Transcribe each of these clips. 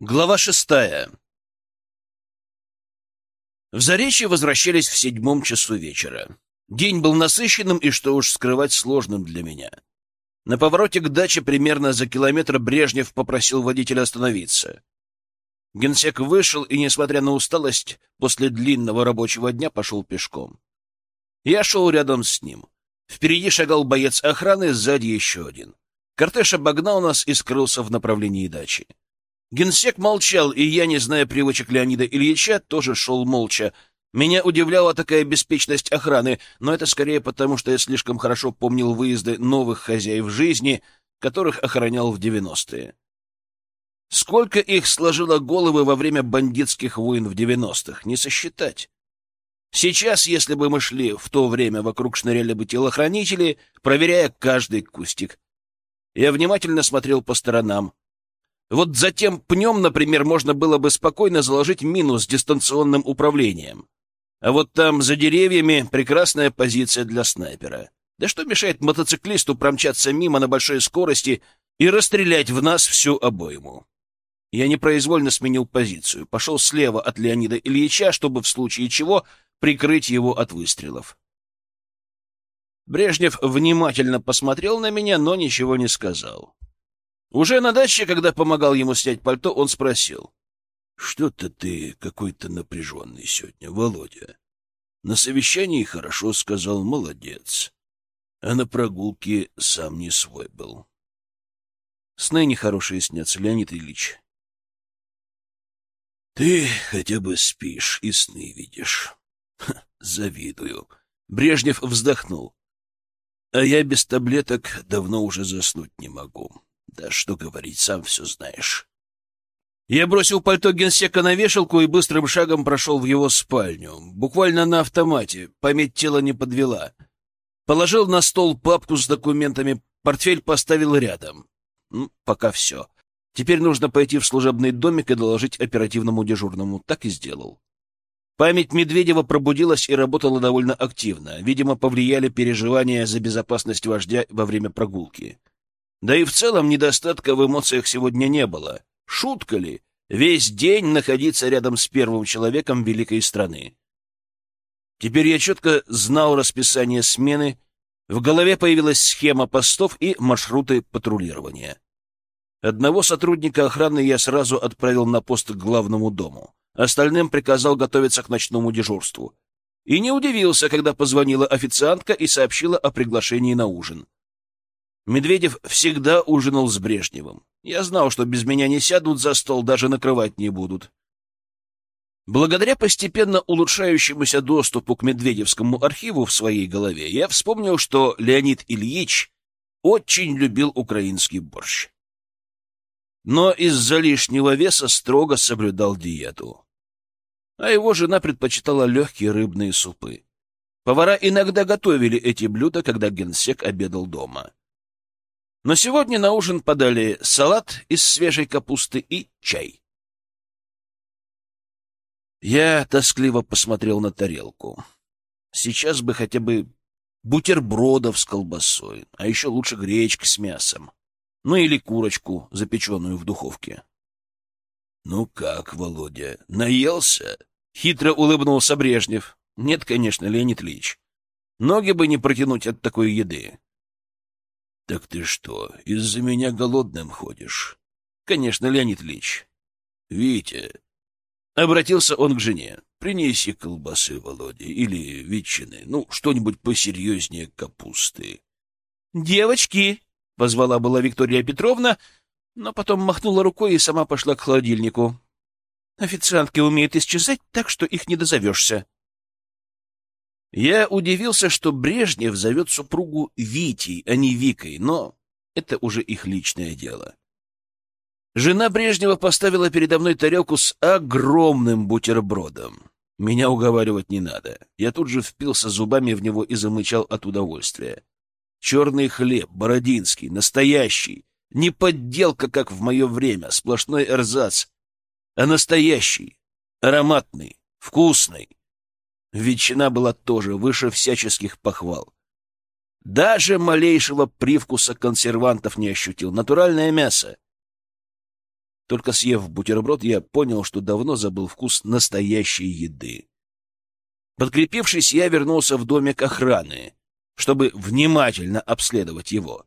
Глава шестая. В Заречье возвращались в седьмом часу вечера. День был насыщенным и, что уж скрывать, сложным для меня. На повороте к даче примерно за километр Брежнев попросил водителя остановиться. Генсек вышел и, несмотря на усталость, после длинного рабочего дня пошел пешком. Я шел рядом с ним. Впереди шагал боец охраны, сзади еще один. Кортеж обогнал нас и скрылся в направлении дачи. Генсек молчал, и я, не зная привычек Леонида Ильича, тоже шел молча. Меня удивляла такая беспечность охраны, но это скорее потому, что я слишком хорошо помнил выезды новых хозяев жизни, которых охранял в девяностые. Сколько их сложило головы во время бандитских войн в девяностых, не сосчитать. Сейчас, если бы мы шли в то время, вокруг шныряли бы телохранители, проверяя каждый кустик. Я внимательно смотрел по сторонам. Вот за тем пнем, например, можно было бы спокойно заложить мину с дистанционным управлением. А вот там, за деревьями, прекрасная позиция для снайпера. Да что мешает мотоциклисту промчаться мимо на большой скорости и расстрелять в нас всю обойму? Я непроизвольно сменил позицию, пошел слева от Леонида Ильича, чтобы в случае чего прикрыть его от выстрелов. Брежнев внимательно посмотрел на меня, но ничего не сказал. Уже на даче, когда помогал ему снять пальто, он спросил. — Что-то ты какой-то напряженный сегодня, Володя. На совещании хорошо сказал, молодец. А на прогулке сам не свой был. Сны нехорошие снятся, Леонид Ильич. Ты хотя бы спишь и сны видишь. Завидую. Брежнев вздохнул. А я без таблеток давно уже заснуть не могу. Да что говорить, сам все знаешь. Я бросил пальто генсека на вешалку и быстрым шагом прошел в его спальню. Буквально на автомате, память тела не подвела. Положил на стол папку с документами, портфель поставил рядом. Ну, пока все. Теперь нужно пойти в служебный домик и доложить оперативному дежурному. Так и сделал. Память Медведева пробудилась и работала довольно активно. Видимо, повлияли переживания за безопасность вождя во время прогулки. Да и в целом недостатка в эмоциях сегодня не было. Шутка ли? Весь день находиться рядом с первым человеком великой страны. Теперь я четко знал расписание смены, в голове появилась схема постов и маршруты патрулирования. Одного сотрудника охраны я сразу отправил на пост к главному дому. Остальным приказал готовиться к ночному дежурству. И не удивился, когда позвонила официантка и сообщила о приглашении на ужин. Медведев всегда ужинал с Брежневым. Я знал, что без меня не сядут за стол, даже накрывать не будут. Благодаря постепенно улучшающемуся доступу к Медведевскому архиву в своей голове, я вспомнил, что Леонид Ильич очень любил украинский борщ. Но из-за лишнего веса строго соблюдал диету. А его жена предпочитала легкие рыбные супы. Повара иногда готовили эти блюда, когда генсек обедал дома. Но сегодня на ужин подали салат из свежей капусты и чай. Я тоскливо посмотрел на тарелку. Сейчас бы хотя бы бутербродов с колбасой, а еще лучше гречка с мясом. Ну или курочку, запеченную в духовке. — Ну как, Володя, наелся? — хитро улыбнулся Брежнев. — Нет, конечно, Леонид Ильич. Ноги бы не протянуть от такой еды. — Так ты что, из-за меня голодным ходишь? — Конечно, Леонид Ильич. — Витя, — обратился он к жене, — принеси колбасы, Володе, или ветчины, ну, что-нибудь посерьезнее капусты. — Девочки! — позвала была Виктория Петровна, но потом махнула рукой и сама пошла к холодильнику. — Официантки умеют исчезать так, что их не дозовешься. Я удивился, что Брежнев зовет супругу Витей, а не Викой, но это уже их личное дело. Жена Брежнева поставила передо мной тарелку с огромным бутербродом. Меня уговаривать не надо. Я тут же впился зубами в него и замычал от удовольствия. Черный хлеб, бородинский, настоящий. Не подделка, как в мое время, сплошной эрзац, а настоящий, ароматный, вкусный. Ветчина была тоже выше всяческих похвал. Даже малейшего привкуса консервантов не ощутил. Натуральное мясо. Только съев бутерброд, я понял, что давно забыл вкус настоящей еды. Подкрепившись, я вернулся в домик охраны, чтобы внимательно обследовать его.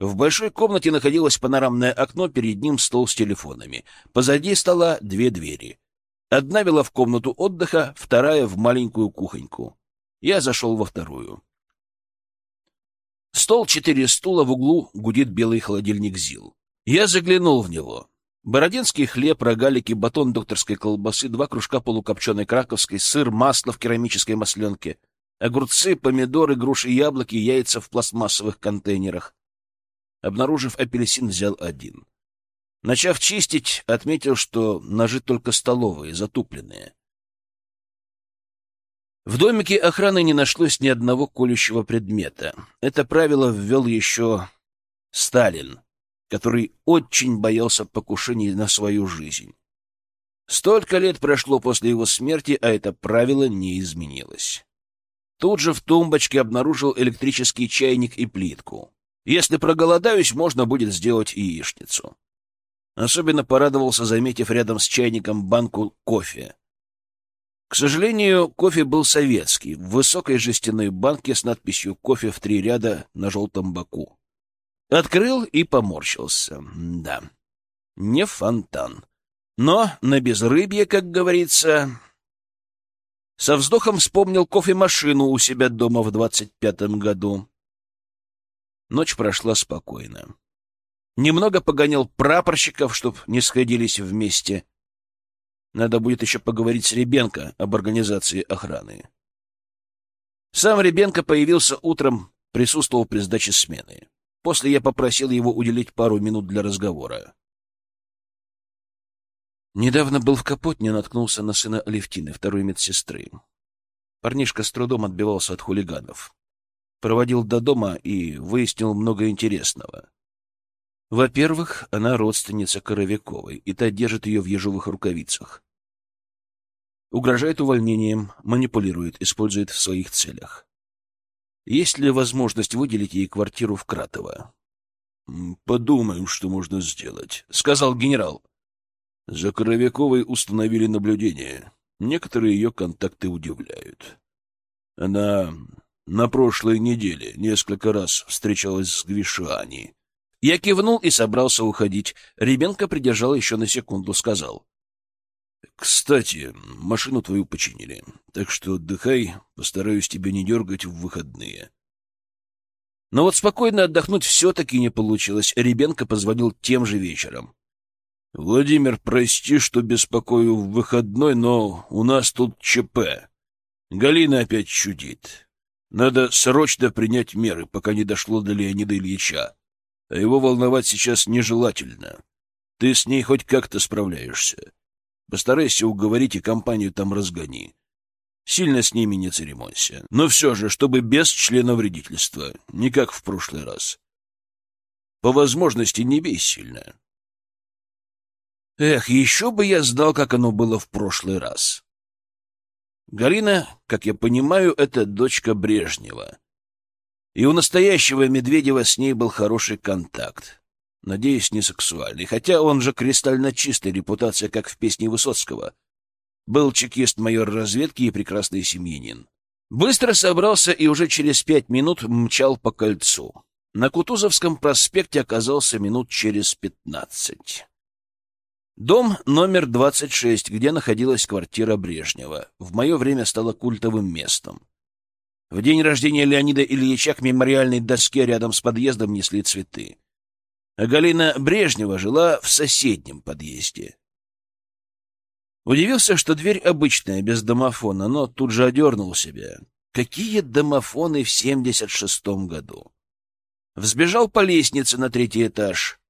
В большой комнате находилось панорамное окно, перед ним стол с телефонами. Позади стола две двери. Одна вела в комнату отдыха, вторая — в маленькую кухоньку. Я зашел во вторую. Стол, четыре стула, в углу гудит белый холодильник ЗИЛ. Я заглянул в него. Бородинский хлеб, рогалики, батон докторской колбасы, два кружка полукопченой краковской, сыр, масло в керамической масленке, огурцы, помидоры, груши, яблоки, яйца в пластмассовых контейнерах. Обнаружив апельсин, взял один. Начав чистить, отметил, что ножи только столовые, затупленные. В домике охраны не нашлось ни одного колющего предмета. Это правило ввел еще Сталин, который очень боялся покушений на свою жизнь. Столько лет прошло после его смерти, а это правило не изменилось. Тут же в тумбочке обнаружил электрический чайник и плитку. Если проголодаюсь, можно будет сделать яичницу. Особенно порадовался, заметив рядом с чайником банку кофе. К сожалению, кофе был советский, в высокой жестяной банке с надписью «Кофе в три ряда» на желтом боку. Открыл и поморщился. Да, не фонтан. Но на безрыбье, как говорится... Со вздохом вспомнил кофемашину у себя дома в двадцать пятом году. Ночь прошла спокойно. Немного погонял прапорщиков, чтоб не сходились вместе. Надо будет еще поговорить с Ребенко об организации охраны. Сам Ребенко появился утром, присутствовал при сдаче смены. После я попросил его уделить пару минут для разговора. Недавно был в Капотне, наткнулся на сына Алевтины, второй медсестры. Парнишка с трудом отбивался от хулиганов. Проводил до дома и выяснил много интересного. Во-первых, она родственница Коровяковой, и та держит ее в ежовых рукавицах. Угрожает увольнением, манипулирует, использует в своих целях. Есть ли возможность выделить ей квартиру в Кратово? — Подумаем, что можно сделать, — сказал генерал. За Коровяковой установили наблюдение. Некоторые ее контакты удивляют. Она на прошлой неделе несколько раз встречалась с Гвишани, я кивнул и собрался уходить. Ребенка придержал еще на секунду, сказал. — Кстати, машину твою починили, так что отдыхай, постараюсь тебя не дергать в выходные. Но вот спокойно отдохнуть все-таки не получилось. Ребенка позвонил тем же вечером. — Владимир, прости, что беспокою в выходной, но у нас тут ЧП. Галина опять чудит. Надо срочно принять меры, пока не дошло до Леонида Ильича а его волновать сейчас нежелательно. Ты с ней хоть как-то справляешься. Постарайся уговорить и компанию там разгони. Сильно с ними не церемонься. Но все же, чтобы без члена вредительства, не как в прошлый раз. По возможности не бей сильно. Эх, еще бы я знал, как оно было в прошлый раз. Галина, как я понимаю, это дочка Брежнева. И у настоящего Медведева с ней был хороший контакт. Надеюсь, не сексуальный, хотя он же кристально чистая репутация, как в песне Высоцкого. Был чекист-майор разведки и прекрасный семьянин. Быстро собрался и уже через пять минут мчал по кольцу. На Кутузовском проспекте оказался минут через пятнадцать. Дом номер 26, где находилась квартира Брежнева, в мое время стало культовым местом. В день рождения Леонида Ильича к мемориальной доске рядом с подъездом несли цветы. А Галина Брежнева жила в соседнем подъезде. Удивился, что дверь обычная, без домофона, но тут же одернул себя. Какие домофоны в 76-м году? Взбежал по лестнице на третий этаж.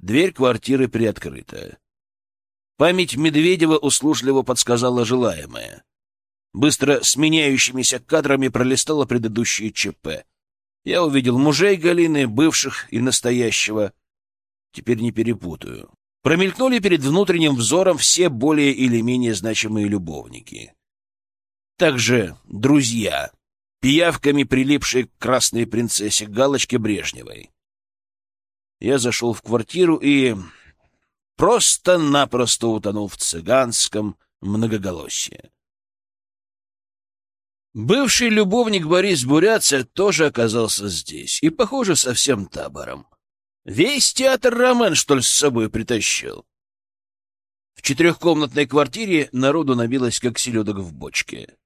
Дверь квартиры приоткрыта. Память Медведева услужливо подсказала желаемое. Быстро сменяющимися кадрами пролистала предыдущие ЧП. Я увидел мужей Галины, бывших и настоящего. Теперь не перепутаю. Промелькнули перед внутренним взором все более или менее значимые любовники. Также друзья, пиявками прилипшие к красной принцессе Галочке Брежневой. Я зашел в квартиру и просто-напросто утонул в цыганском многоголосии. Бывший любовник Борис Буряция тоже оказался здесь, и, похоже, совсем табором. Весь театр Ромен, что ли, с собой притащил? В четырехкомнатной квартире народу набилось, как селедок в бочке.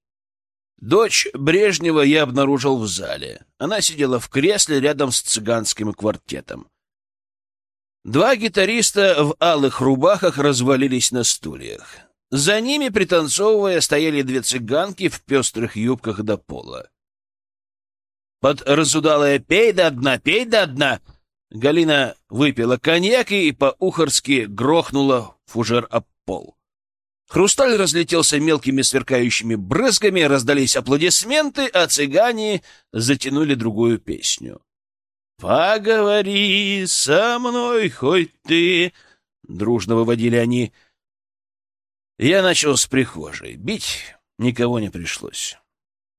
Дочь Брежнева я обнаружил в зале. Она сидела в кресле рядом с цыганским квартетом. Два гитариста в алых рубахах развалились на стульях. За ними, пританцовывая, стояли две цыганки в пестрых юбках до пола. Под разудалое «пей до дна, пей до дна» Галина выпила коньяк и по-ухарски грохнула фужер об пол. Хрусталь разлетелся мелкими сверкающими брызгами, раздались аплодисменты, а цыгане затянули другую песню. «Поговори со мной хоть ты!» — дружно выводили они. Я начал с прихожей. Бить никого не пришлось.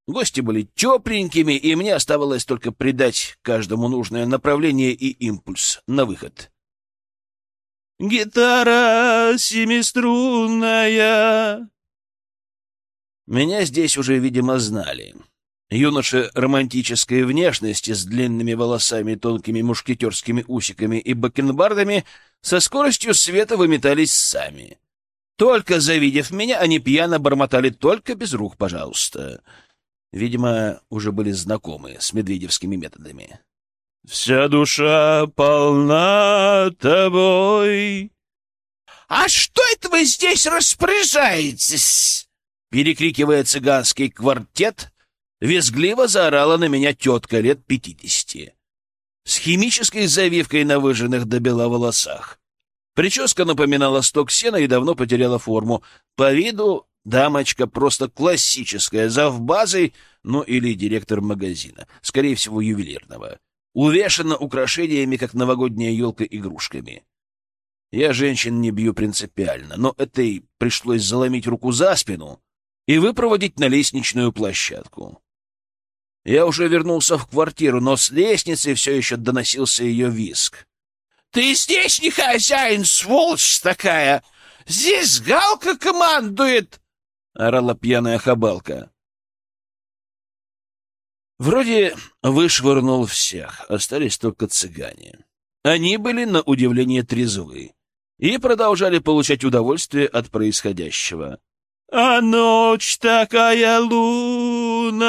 Гости были тепленькими, и мне оставалось только придать каждому нужное направление и импульс на выход. «Гитара семиструнная!» Меня здесь уже, видимо, знали. Юноша романтической внешности с длинными волосами, тонкими мушкетерскими усиками и бакенбардами со скоростью света выметались сами. Только завидев меня, они пьяно бормотали «Только без рук, пожалуйста». Видимо, уже были знакомы с медведевскими методами. «Вся душа полна тобой». «А что это вы здесь распоряжаетесь?» Перекрикивая цыганский квартет, визгливо заорала на меня тетка лет пятидесяти. С химической завивкой на выжженных до бела волосах. Прическа напоминала сток сена и давно потеряла форму. По виду Дамочка просто классическая, завбазой, ну или директор магазина, скорее всего, ювелирного. Увешана украшениями, как новогодняя елка игрушками. Я женщин не бью принципиально, но этой пришлось заломить руку за спину и выпроводить на лестничную площадку. Я уже вернулся в квартиру, но с лестницы все еще доносился ее виск. — Ты здесь не хозяин, сволочь такая! Здесь Галка командует! — орала пьяная хабалка. Вроде вышвырнул всех, остались только цыгане. Они были, на удивление, трезвы и продолжали получать удовольствие от происходящего. «А ночь такая лунная!»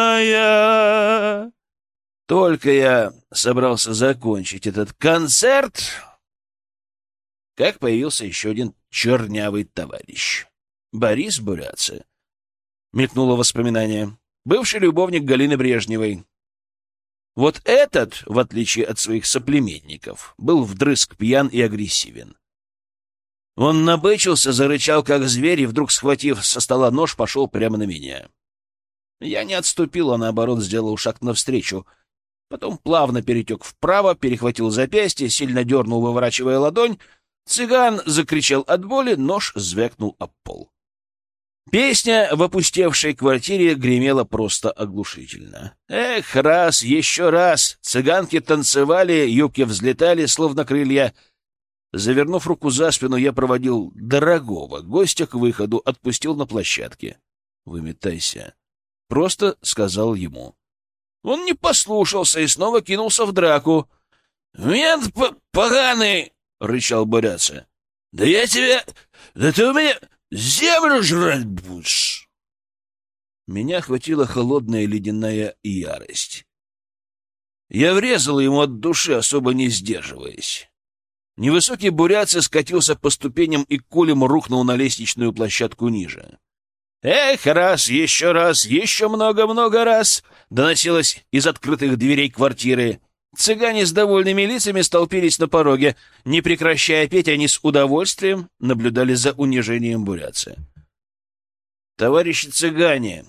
Только я собрался закончить этот концерт, как появился еще один чернявый товарищ. Борис Буряцы мелькнуло воспоминание. Бывший любовник Галины Брежневой. Вот этот, в отличие от своих соплеменников, был вдрызг пьян и агрессивен. Он набычился, зарычал, как зверь, и вдруг, схватив со стола нож, пошел прямо на меня. Я не отступил, а наоборот сделал шаг навстречу. Потом плавно перетек вправо, перехватил запястье, сильно дернул, выворачивая ладонь. Цыган закричал от боли, нож звякнул об пол. Песня в опустевшей квартире гремела просто оглушительно. Эх, раз, еще раз! Цыганки танцевали, юбки взлетали, словно крылья. Завернув руку за спину, я проводил дорогого гостя к выходу, отпустил на площадке. «Выметайся», — просто сказал ему. Он не послушался и снова кинулся в драку. «Мент поганый!» — рычал Боряца. «Да я тебя... Да ты у меня... Землю жрать будешь!» Меня охватила холодная ледяная ярость. Я врезал ему от души, особо не сдерживаясь. Невысокий буряц скатился по ступеням и кулем рухнул на лестничную площадку ниже. «Эх, раз, еще раз, еще много-много раз!» — доносилось из открытых дверей квартиры. Цыгане с довольными лицами столпились на пороге. Не прекращая петь, они с удовольствием наблюдали за унижением буряца. «Товарищи цыгане,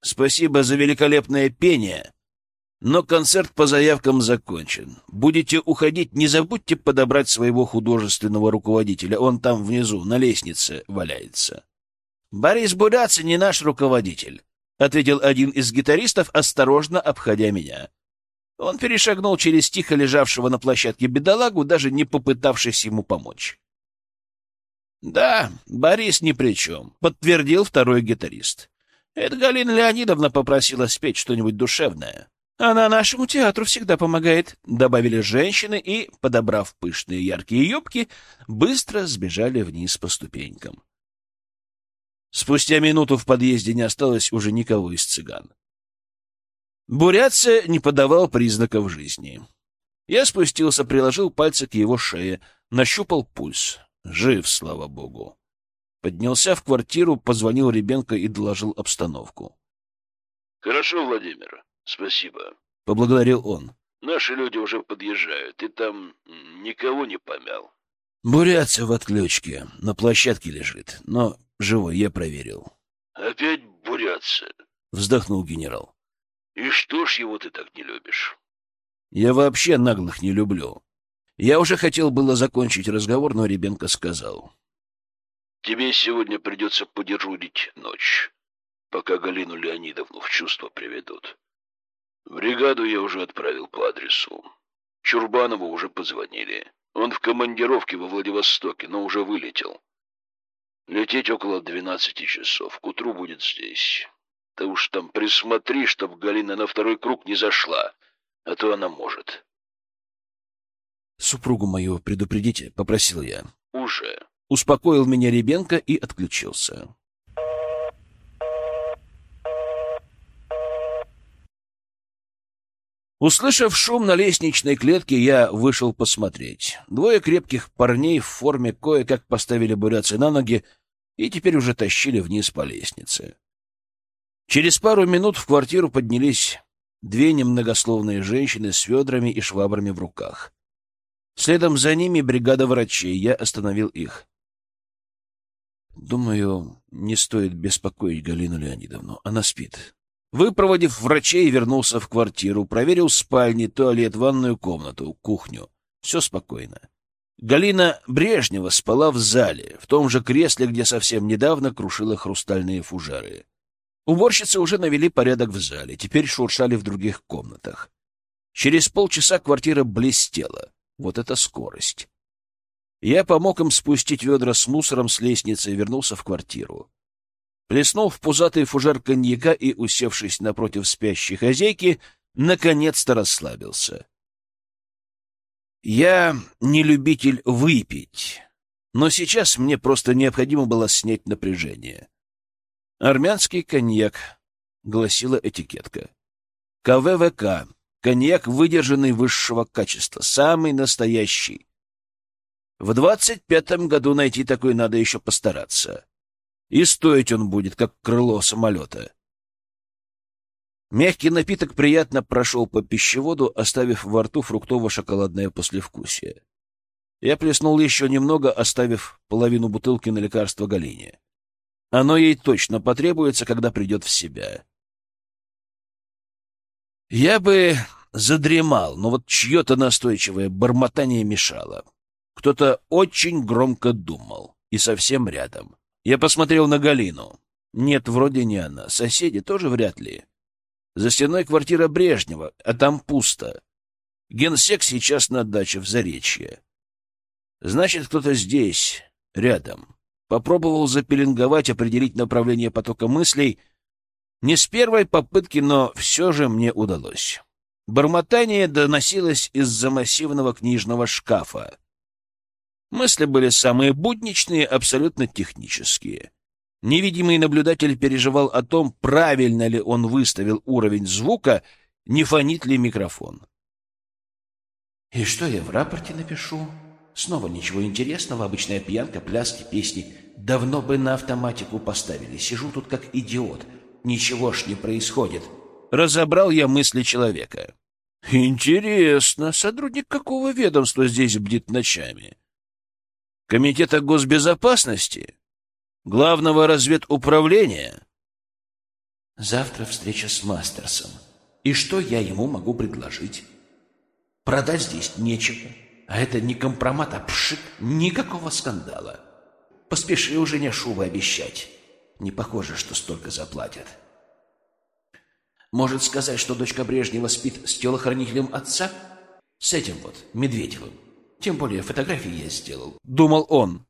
спасибо за великолепное пение, но концерт по заявкам закончен. Будете уходить, не забудьте подобрать своего художественного руководителя. Он там внизу, на лестнице, валяется». «Борис Буряц не наш руководитель», — ответил один из гитаристов, осторожно обходя меня. Он перешагнул через тихо лежавшего на площадке бедолагу, даже не попытавшись ему помочь. Да, Борис ни при чем, подтвердил второй гитарист. Это Галина Леонидовна попросила спеть что-нибудь душевное. Она нашему театру всегда помогает, добавили женщины и, подобрав пышные яркие юбки, быстро сбежали вниз по ступенькам. Спустя минуту в подъезде не осталось уже никого из цыган. Бурятца не подавал признаков жизни. Я спустился, приложил пальцы к его шее, нащупал пульс. Жив, слава богу. Поднялся в квартиру, позвонил Ребенко и доложил обстановку. — Хорошо, Владимир, спасибо, — поблагодарил он. — Наши люди уже подъезжают, ты там никого не помял. Бурятца в отключке, на площадке лежит, но живой, я проверил. — Опять бурятся? — вздохнул генерал. — И что ж его ты так не любишь? — Я вообще наглых не люблю. Я уже хотел было закончить разговор, но Ребенко сказал. Тебе сегодня придется подежурить ночь, пока Галину Леонидовну в чувство приведут. Бригаду я уже отправил по адресу. Чурбанову уже позвонили. Он в командировке во Владивостоке, но уже вылетел. Лететь около двенадцати часов. К утру будет здесь. Ты уж там присмотри, чтоб Галина на второй круг не зашла, а то она может. «Супругу мою предупредите», — попросил я. «Уже». Успокоил меня Ребенко и отключился. Услышав шум на лестничной клетке, я вышел посмотреть. Двое крепких парней в форме кое-как поставили бурятцы на ноги и теперь уже тащили вниз по лестнице. Через пару минут в квартиру поднялись две немногословные женщины с ведрами и швабрами в руках. Следом за ними бригада врачей. Я остановил их. Думаю, не стоит беспокоить Галину Леонидовну. Она спит. Выпроводив врачей, вернулся в квартиру, проверил спальни, туалет, ванную комнату, кухню. Все спокойно. Галина Брежнева спала в зале, в том же кресле, где совсем недавно крушила хрустальные фужеры. Уборщицы уже навели порядок в зале, теперь шуршали в других комнатах. Через полчаса квартира блестела. Вот это скорость. Я помог им спустить ведра с мусором с лестницы и вернулся в квартиру. Плеснул в пузатый фужер коньяка и, усевшись напротив спящей хозяйки, наконец-то расслабился. Я не любитель выпить, но сейчас мне просто необходимо было снять напряжение. «Армянский коньяк», — гласила этикетка. «КВВК. Коньяк, выдержанный высшего качества, самый настоящий. В двадцать пятом году найти такой надо еще постараться. И стоить он будет, как крыло самолета. Мягкий напиток приятно прошел по пищеводу, оставив во рту фруктово-шоколадное послевкусие. Я плеснул еще немного, оставив половину бутылки на лекарство Галине. Оно ей точно потребуется, когда придет в себя. Я бы задремал, но вот чье-то настойчивое бормотание мешало. Кто-то очень громко думал, и совсем рядом. Я посмотрел на Галину. Нет, вроде не она. Соседи тоже вряд ли. За стеной квартира Брежнева, а там пусто. Генсек сейчас на даче в Заречье. Значит, кто-то здесь, рядом. Попробовал запеленговать, определить направление потока мыслей. Не с первой попытки, но все же мне удалось. Бормотание доносилось из-за массивного книжного шкафа. Мысли были самые будничные, абсолютно технические. Невидимый наблюдатель переживал о том, правильно ли он выставил уровень звука, не фонит ли микрофон. «И что я в рапорте напишу? Снова ничего интересного, обычная пьянка, пляски, песни. Давно бы на автоматику поставили. Сижу тут как идиот. Ничего ж не происходит». Разобрал я мысли человека. «Интересно, сотрудник какого ведомства здесь бдит ночами?» Комитета госбезопасности? Главного разведуправления? Завтра встреча с Мастерсом. И что я ему могу предложить? Продать здесь нечего. А это не компромат, а пшик. Никакого скандала. Поспеши уже не шубы обещать. Не похоже, что столько заплатят. Может сказать, что дочка Брежнева спит с телохранителем отца? С этим вот, Медведевым. Тем более фотографии я сделал. Думал он.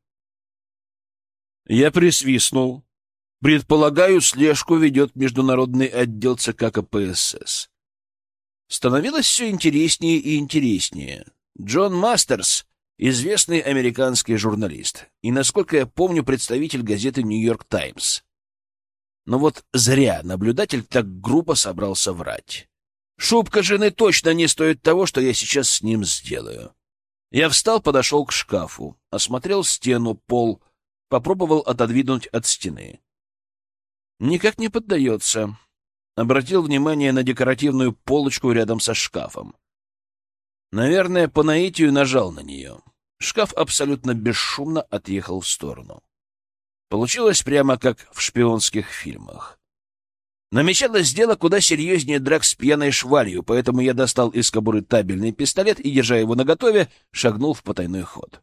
Я присвистнул. Предполагаю, слежку ведет международный отдел ЦК КПСС. Становилось все интереснее и интереснее. Джон Мастерс — известный американский журналист и, насколько я помню, представитель газеты «Нью-Йорк Таймс». Но вот зря наблюдатель так грубо собрался врать. Шубка жены точно не стоит того, что я сейчас с ним сделаю. Я встал, подошел к шкафу, осмотрел стену, пол, попробовал отодвинуть от стены. Никак не поддается. Обратил внимание на декоративную полочку рядом со шкафом. Наверное, по наитию нажал на нее. Шкаф абсолютно бесшумно отъехал в сторону. Получилось прямо как в шпионских фильмах. Намечалось дело куда серьезнее драк с пьяной швалью, поэтому я достал из кобуры табельный пистолет и, держа его наготове, шагнул в потайной ход.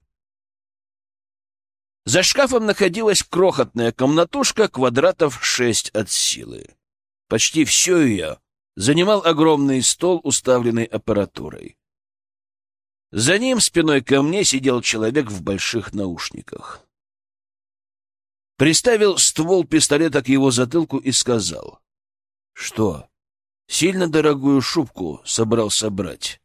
За шкафом находилась крохотная комнатушка квадратов шесть от силы. Почти все ее занимал огромный стол, уставленный аппаратурой. За ним спиной ко мне сидел человек в больших наушниках. Приставил ствол пистолета к его затылку и сказал. — Что, сильно дорогую шубку собрался брать?